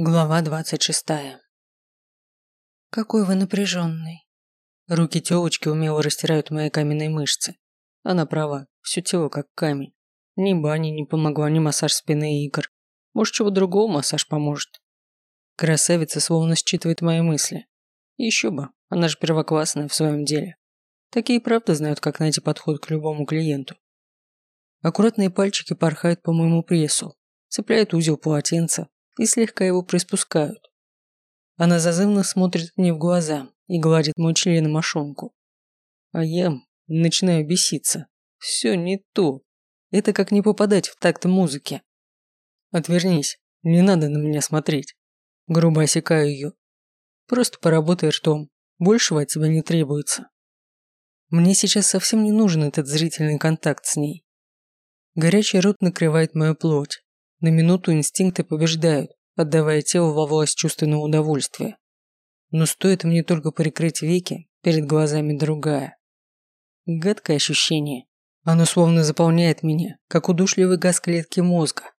Глава двадцать шестая. Какой вы напряженный. Руки тёлочки умело растирают мои каменные мышцы. Она права, все тело как камень. Ни бани не помогла, ни массаж спины и икр. Может, чего другого массаж поможет. Красавица словно считывает мои мысли. Еще бы, она же первоклассная в своем деле. Такие правда знают, как найти подход к любому клиенту. Аккуратные пальчики порхают по моему прессу, цепляют узел полотенца, и слегка его приспускают. Она зазывно смотрит мне в глаза и гладит мой член мошонку. А я начинаю беситься. Все не то. Это как не попадать в такт музыки. Отвернись, не надо на меня смотреть. Грубо осекаю ее. Просто поработай ртом. Большего от тебя не требуется. Мне сейчас совсем не нужен этот зрительный контакт с ней. Горячий рот накрывает мою плоть. На минуту инстинкты побеждают, отдавая телу во власть чувственного удовольствия. Но стоит мне только прикрыть веки, перед глазами другая. Гадкое ощущение. Оно словно заполняет меня, как удушливый газ клетки мозга.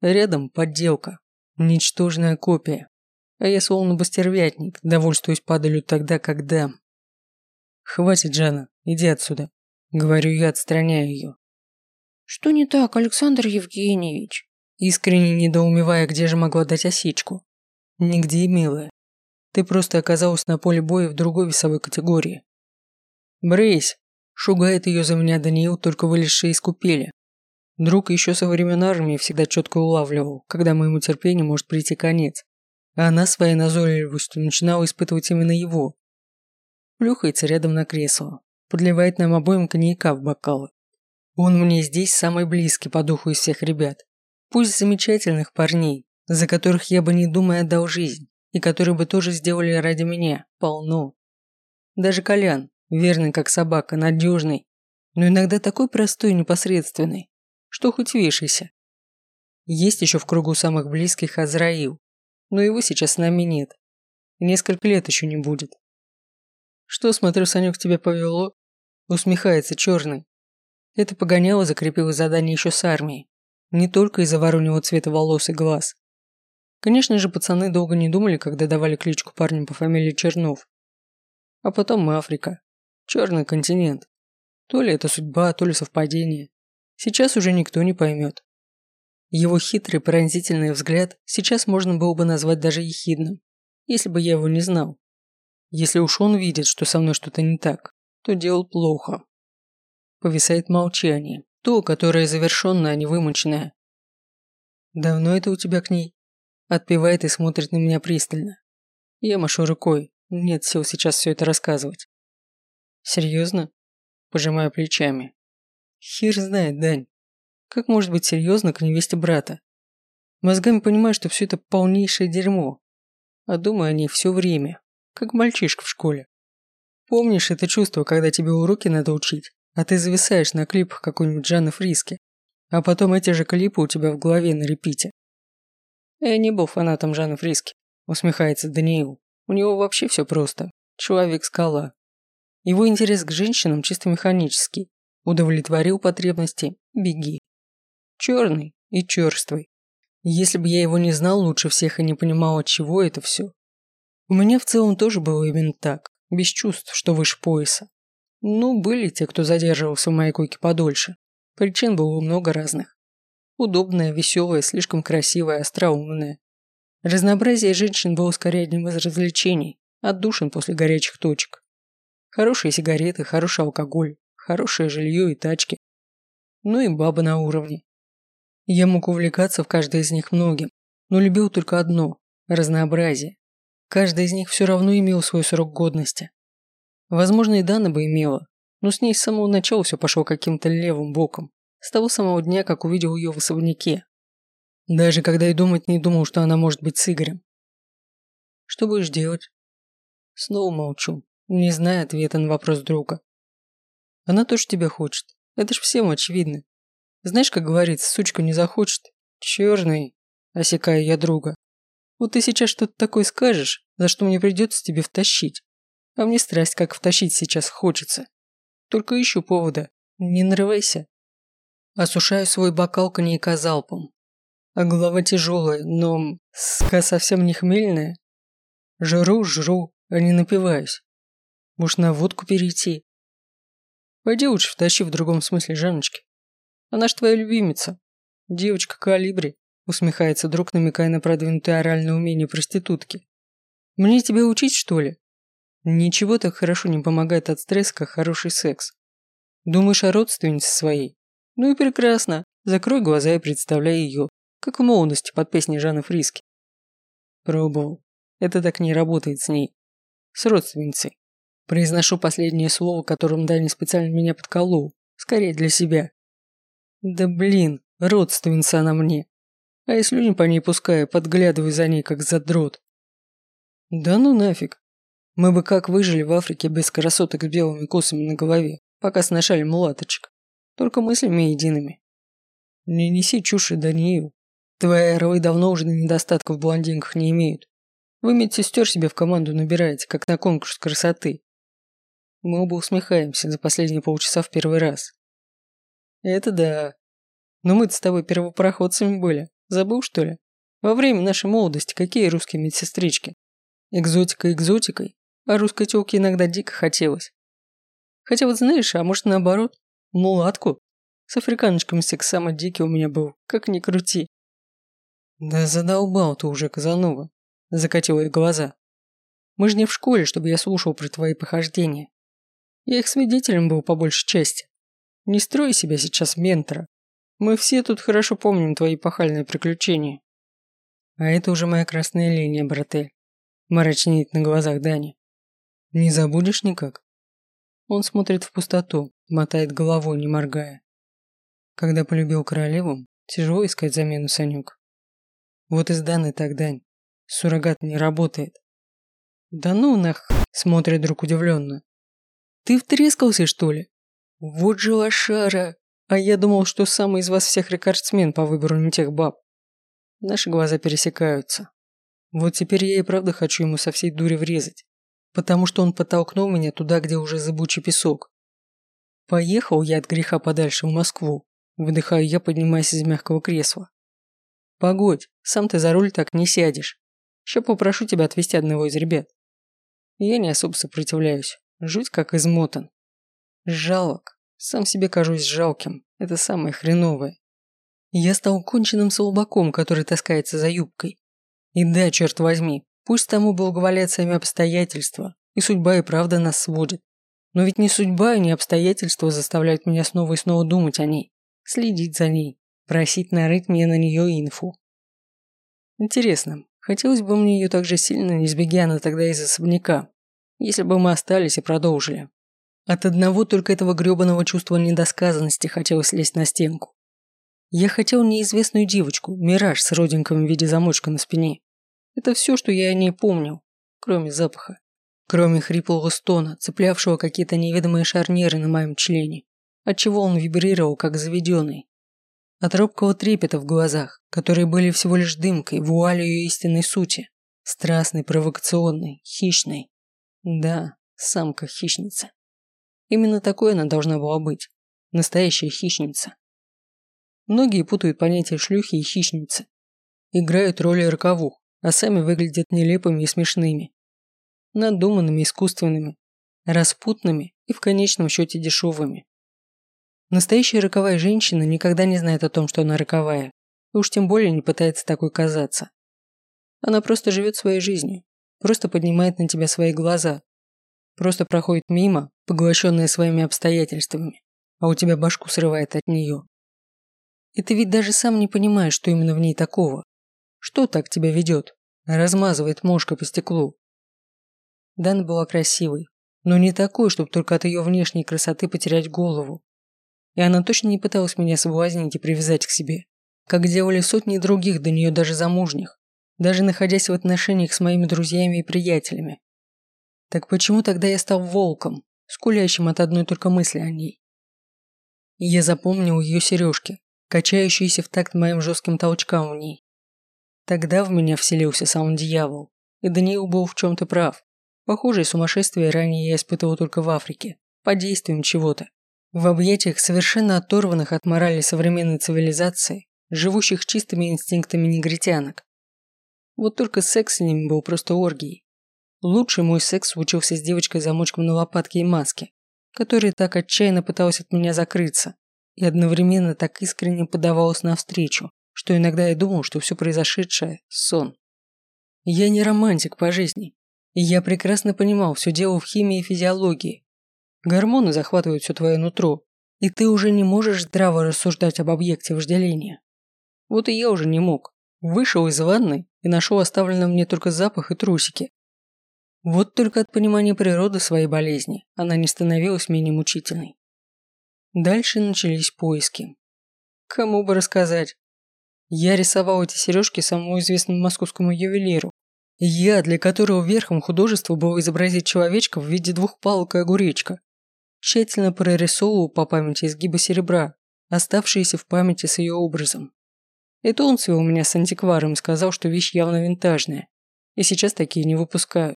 Рядом подделка, ничтожная копия. А я словно бастервятник, довольствуюсь падалью тогда, когда... Хватит, Жанна, иди отсюда. Говорю я, отстраняю ее. «Что не так, Александр Евгеньевич?» Искренне недоумевая, где же могла дать осечку. «Нигде, милая. Ты просто оказалась на поле боя в другой весовой категории». «Брейсь!» – шугает ее за меня Даниил, только вылезший из купели. Друг еще со времен армии всегда четко улавливал, когда моему терпению может прийти конец. А она своей назойливостью начинала испытывать именно его. Плюхается рядом на кресло, подливает нам обоим коньяка в бокалы. Он мне здесь самый близкий по духу из всех ребят. Пусть замечательных парней, за которых я бы не думая отдал жизнь, и которые бы тоже сделали ради меня, полно. Даже Колян, верный как собака, надежный, но иногда такой простой и непосредственный, что хоть вешайся. Есть еще в кругу самых близких Азраил, но его сейчас с нами нет. И несколько лет еще не будет. Что, смотрю, Санек, тебя повело? Усмехается черный, это погоняло закрепило задание еще с армией. Не только из-за вороньего цвета волос и глаз. Конечно же, пацаны долго не думали, когда давали кличку парню по фамилии Чернов. А потом Африка. Черный континент. То ли это судьба, то ли совпадение. Сейчас уже никто не поймет. Его хитрый пронзительный взгляд сейчас можно было бы назвать даже ехидным, если бы я его не знал. Если уж он видит, что со мной что-то не так, то делал плохо. Повисает молчание, то, которое завершенное, а не вымученное. «Давно это у тебя к ней?» Отпевает и смотрит на меня пристально. Я машу рукой, нет сил сейчас все это рассказывать. «Серьезно?» Пожимаю плечами. Хер знает, Дань. Как может быть серьезно к невесте брата? Мозгами понимаю, что все это полнейшее дерьмо. А думаю о ней все время, как мальчишка в школе. Помнишь это чувство, когда тебе уроки надо учить, а ты зависаешь на клипах какой-нибудь Жанны Фриски, а потом эти же клипы у тебя в голове на репите. Я не был фанатом Жанны Фриски, усмехается Даниил. У него вообще все просто. Человек-скала. Его интерес к женщинам чисто механический. Удовлетворил потребности – беги. Черный и черствый. Если бы я его не знал лучше всех и не понимал, от чего это все. У меня в целом тоже было именно так, без чувств, что выше пояса. Ну, были те, кто задерживался в моей койке подольше. Причин было много разных. Удобная, веселая, слишком красивая, остроумная. Разнообразие женщин было скорее одним из развлечений, отдушин после горячих точек. Хорошие сигареты, хороший алкоголь, хорошее жилье и тачки. Ну и бабы на уровне. Я мог увлекаться в каждой из них многим, но любил только одно – разнообразие. Каждая из них все равно имел свой срок годности. Возможно, и Дана бы имела, но с ней с самого начала все пошло каким-то левым боком, с того самого дня, как увидел ее в особняке. Даже когда и думать не думал, что она может быть с Игорем. Что будешь делать? Снова молчу, не зная ответа на вопрос друга. Она тоже тебя хочет, это ж всем очевидно. Знаешь, как говорится, сучка не захочет. Черный, осекаю я друга. Вот ты сейчас что-то такое скажешь, за что мне придется тебе втащить. А мне страсть как втащить сейчас хочется. Только ищу повода. Не нарывайся. Осушаю свой бокал коньяка залпом. а голова тяжелая, но ска совсем не хмельная. Жру, жру, а не напиваюсь. Может, на водку перейти? Пойди лучше втащи в другом смысле Жанночки. Она ж твоя любимица. Девочка калибри, усмехается друг, намекая на продвинутое оральное умение проститутки. Мне тебя учить, что ли? Ничего так хорошо не помогает от стресса, как хороший секс. Думаешь о родственнице своей? Ну и прекрасно. Закрой глаза и представляй ее, как в молодости под песни Жанны Фриски. Пробовал. Это так не работает с ней. С родственницей. Произношу последнее слово, которым Дани специально меня подколол. Скорее для себя. Да блин, родственница она мне. А я слюни по ней пускаю, подглядываю за ней, как задрот. Да ну нафиг. Мы бы как выжили в Африке без красоток с белыми косами на голове, пока сношали мулаточек. Только мыслями едиными. Не неси чуши, Даниил. Твои рои давно уже недостатков в блондинках не имеют. Вы медсестер себе в команду набираете, как на конкурс красоты. Мы оба усмехаемся за последние полчаса в первый раз. Это да. Но мы-то с тобой первопроходцами были. Забыл, что ли? Во время нашей молодости какие русские медсестрички? Экзотика экзотикой, а русской тёлке иногда дико хотелось. Хотя вот знаешь, а может наоборот, мулатку? С африканочками секс самый дикий у меня был, как ни крути. Да задолбал ты уже, Казанова, закатила я глаза. Мы же не в школе, чтобы я слушал про твои похождения. Я их свидетелем был по большей части. Не строй себя сейчас ментора. Мы все тут хорошо помним твои пахальные приключения. А это уже моя красная линия, братель. Мрачнеет на глазах Дани. Не забудешь никак? Он смотрит в пустоту, мотает головой, не моргая. Когда полюбил королеву, тяжело искать замену Санюк. Вот и с Даной так, Дань. Суррогат не работает. Да ну нах, смотрит друг удивленно. Ты втрескался, что ли? Вот же лошара. А я думал, что самый из вас всех рекордсмен по выбору не тех баб. Наши глаза пересекаются. Вот теперь я и правда хочу ему со всей дури врезать. Потому что он подтолкнул меня туда, где уже зыбучий песок. Поехал я от греха подальше в Москву. Выдыхаю я, поднимаясь из мягкого кресла. Погодь, сам ты за руль так не сядешь. Еще попрошу тебя отвезти одного из ребят. Я не особо сопротивляюсь. Жуть как измотан. Жалок. Сам себе кажусь жалким. Это самое хреновое. Я стал конченным слабаком, который таскается за юбкой. И да, черт возьми, пусть тому благоволят сами обстоятельства, и судьба и правда нас сводит. Но ведь не судьба и не обстоятельства заставляют меня снова и снова думать о ней, следить за ней, просить нарыть мне на нее инфу. Интересно, хотелось бы мне ее так же сильно, не сбегая она тогда из особняка, если бы мы остались и продолжили. От одного только этого грёбаного чувства недосказанности хотелось лезть на стенку. Я хотел неизвестную девочку, мираж с родинком в виде замочка на спине. Это все, что я о ней помнил, кроме запаха. Кроме хриплого стона, цеплявшего какие-то неведомые шарниры на моем члене, отчего он вибрировал, как заведенный. От робкого трепета в глазах, которые были всего лишь дымкой, вуалью ее истинной сути. Страстной, провокационной, хищной. Да, самка-хищница. Именно такой она должна была быть. Настоящая хищница. Многие путают понятия шлюхи и хищницы. Играют роли роковух, а сами выглядят нелепыми и смешными. Надуманными, искусственными, распутными и в конечном счете дешевыми. Настоящая роковая женщина никогда не знает о том, что она роковая, и уж тем более не пытается такой казаться. Она просто живет своей жизнью, просто поднимает на тебя свои глаза, просто проходит мимо, поглощенная своими обстоятельствами, а у тебя башку срывает от нее. И ты ведь даже сам не понимаешь, что именно в ней такого. Что так тебя ведет? Размазывает мошка по стеклу. Дана была красивой, но не такой, чтобы только от ее внешней красоты потерять голову. И она точно не пыталась меня соблазнить и привязать к себе, как делали сотни других до нее даже замужних, даже находясь в отношениях с моими друзьями и приятелями. Так почему тогда я стал волком, скулящим от одной только мысли о ней? И я запомнил ее сережки, качающиеся в такт моим жестким толчкам в ней. Тогда в меня вселился сам дьявол, и Даниил был в чем-то прав. Похожее сумасшествие ранее я испытывал только в Африке, под действием чего-то. В объятиях совершенно оторванных от морали современной цивилизации, живущих чистыми инстинктами негритянок. Вот только секс с ними был просто оргией. Лучший мой секс случился с девочкой-замочком на лопатке и маске, которая так отчаянно пыталась от меня закрыться и одновременно так искренне подавалась навстречу, что иногда я думал, что все произошедшее – сон. Я не романтик по жизни, и я прекрасно понимал, все дело в химии и физиологии. Гормоны захватывают все твое нутро, и ты уже не можешь здраво рассуждать об объекте вожделения. Вот и я уже не мог. Вышел из ванны и нашел оставленный мне только запах и трусики. Вот только от понимания природы своей болезни она не становилась менее мучительной. Дальше начались поиски. Кому бы рассказать? Я рисовал эти сережки самому известному московскому ювелиру. Я, для которого верхом художества было изобразить человечка в виде двух палок и огуречка. Тщательно прорисовывал по памяти изгибы серебра, оставшиеся в памяти с ее образом. Это он свел меня с антикваром и сказал, что вещь явно винтажная, и сейчас такие не выпускают.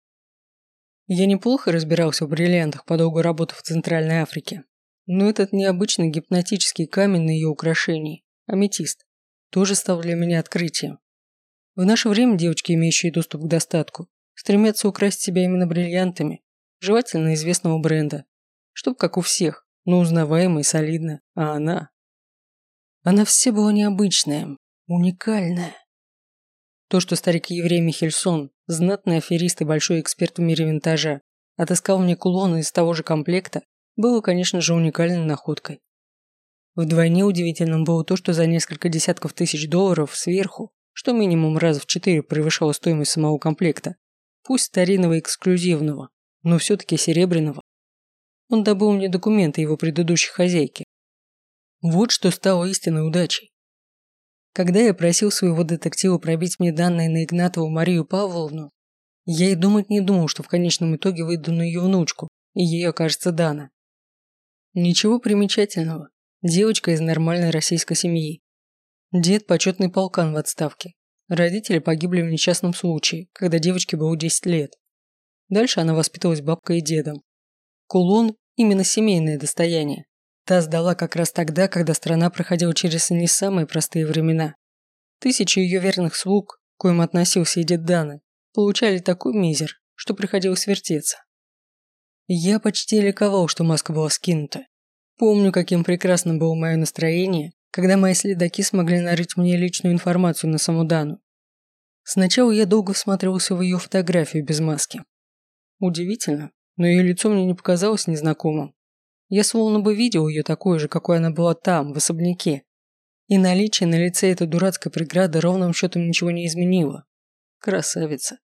Я неплохо разбирался в бриллиантах по долгу работы в Центральной Африке, но этот необычный гипнотический камень на ее украшении, аметист, тоже стал для меня открытием. В наше время девочки, имеющие доступ к достатку, стремятся украсть себя именно бриллиантами, желательно известного бренда, чтоб как у всех, но узнаваемо и солидно, а она... Она все была необычная, уникальная. То, что старик-еврей Михельсон, знатный аферист и большой эксперт в мире винтажа, отыскал мне кулоны из того же комплекта, было, конечно же, уникальной находкой. Вдвойне удивительным было то, что за несколько десятков тысяч долларов сверху, что минимум раз в четыре превышало стоимость самого комплекта, пусть старинного и эксклюзивного, но все-таки серебряного, он добыл мне документы его предыдущей хозяйки. Вот что стало истинной удачей. Когда я просил своего детектива пробить мне данные на Игнатову Марию Павловну, я и думать не думал, что в конечном итоге выйду на ее внучку, и ей окажется Дана. Ничего примечательного. Девочка из нормальной российской семьи. Дед – почетный полкан в отставке. Родители погибли в несчастном случае, когда девочке было 10 лет. Дальше она воспитывалась бабкой и дедом. Кулон – именно семейное достояние. Та сдала как раз тогда, когда страна проходила через не самые простые времена. Тысячи ее верных слуг, к коим относился и дед Даны, получали такой мизер, что приходилось вертеться. Я почти ликовал, что маска была скинута. Помню, каким прекрасным было мое настроение, когда мои следаки смогли нарыть мне личную информацию на саму Дану. Сначала я долго всматривался в ее фотографию без маски. Удивительно, но ее лицо мне не показалось незнакомым. Я словно бы видел ее такой же, какой она была там, в особняке. И наличие на лице этой дурацкой преграды ровным счетом ничего не изменило. Красавица.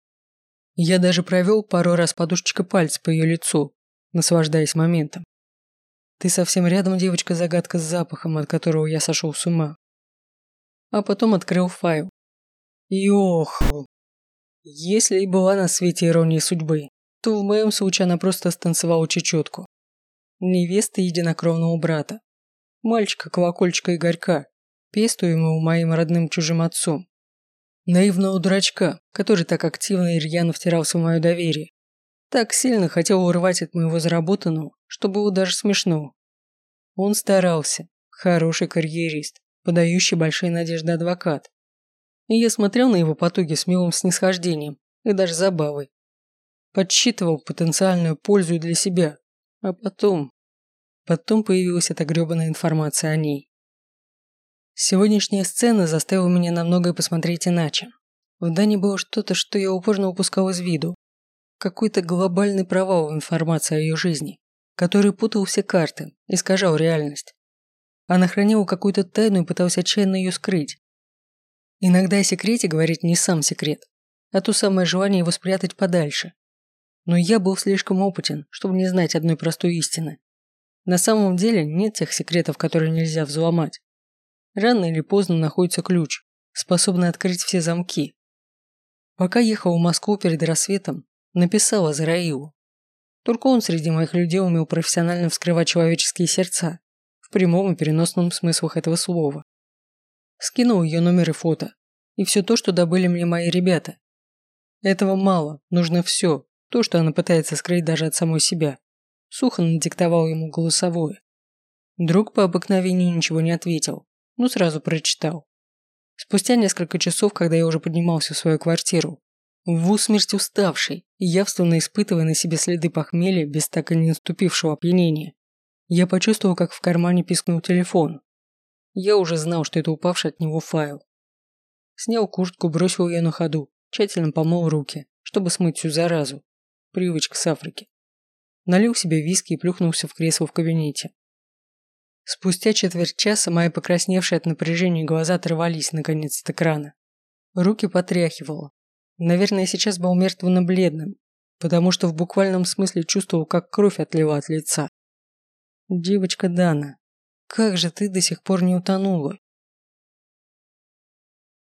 Я даже провел пару раз подушечкой пальца по ее лицу, наслаждаясь моментом. Ты совсем рядом, девочка-загадка с запахом, от которого я сошел с ума. А потом открыл файл. Йох. Если и была на свете ирония судьбы, то в моем случае она просто станцевала чечетку невесты единокровного брата, мальчика-колокольчика Игорька, пестуемого моим родным чужим отцом. Наивного дурачка, который так активно и рьяно втирался в мое доверие. Так сильно хотел урвать от моего заработанного, что было даже смешно. Он старался, хороший карьерист, подающий большие надежды адвокат. И я смотрел на его потуги с милым снисхождением и даже забавой. Подсчитывал потенциальную пользу для себя, а потом... Потом появилась эта грёбаная информация о ней. Сегодняшняя сцена заставила меня на многое посмотреть иначе. В Дане было что-то, что я упорно упускал из виду. Какой-то глобальный провал в информации о ее жизни, который путал все карты, искажал реальность. Она хранила какую-то тайну и пыталась отчаянно ее скрыть. Иногда о секрете говорить не сам секрет, а то самое желание его спрятать подальше, но я был слишком опытен, чтобы не знать одной простой истины. На самом деле нет тех секретов, которые нельзя взломать. Рано или поздно находится ключ, способный открыть все замки. Пока ехал в Москву перед рассветом, написал Азраилу. Только он среди моих людей умел профессионально вскрывать человеческие сердца, в прямом и переносном смыслах этого слова. Скинул ее номер и фото, и все то, что добыли мне мои ребята. Этого мало, нужно все, то, что она пытается скрыть даже от самой себя. Сухо надиктовал ему голосовое. Друг по обыкновению ничего не ответил, но сразу прочитал. Спустя несколько часов, когда я уже поднимался в свою квартиру, в усмерть уставший явственно испытывая на себе следы похмелья без так и не наступившего опьянения, я почувствовал, как в кармане пискнул телефон. Я уже знал, что это упавший от него файл. Снял куртку, бросил ее на ходу, тщательно помыл руки, чтобы смыть всю заразу. Привычка с Африки. Налил себе виски и плюхнулся в кресло в кабинете. Спустя четверть часа мои покрасневшие от напряжения глаза оторвались наконец от экрана. Руки потряхивало. Наверное, сейчас был мертвенно-бледным, потому что в буквальном смысле чувствовал, как кровь отлила от лица. «Девочка Дана, как же ты до сих пор не утонула?»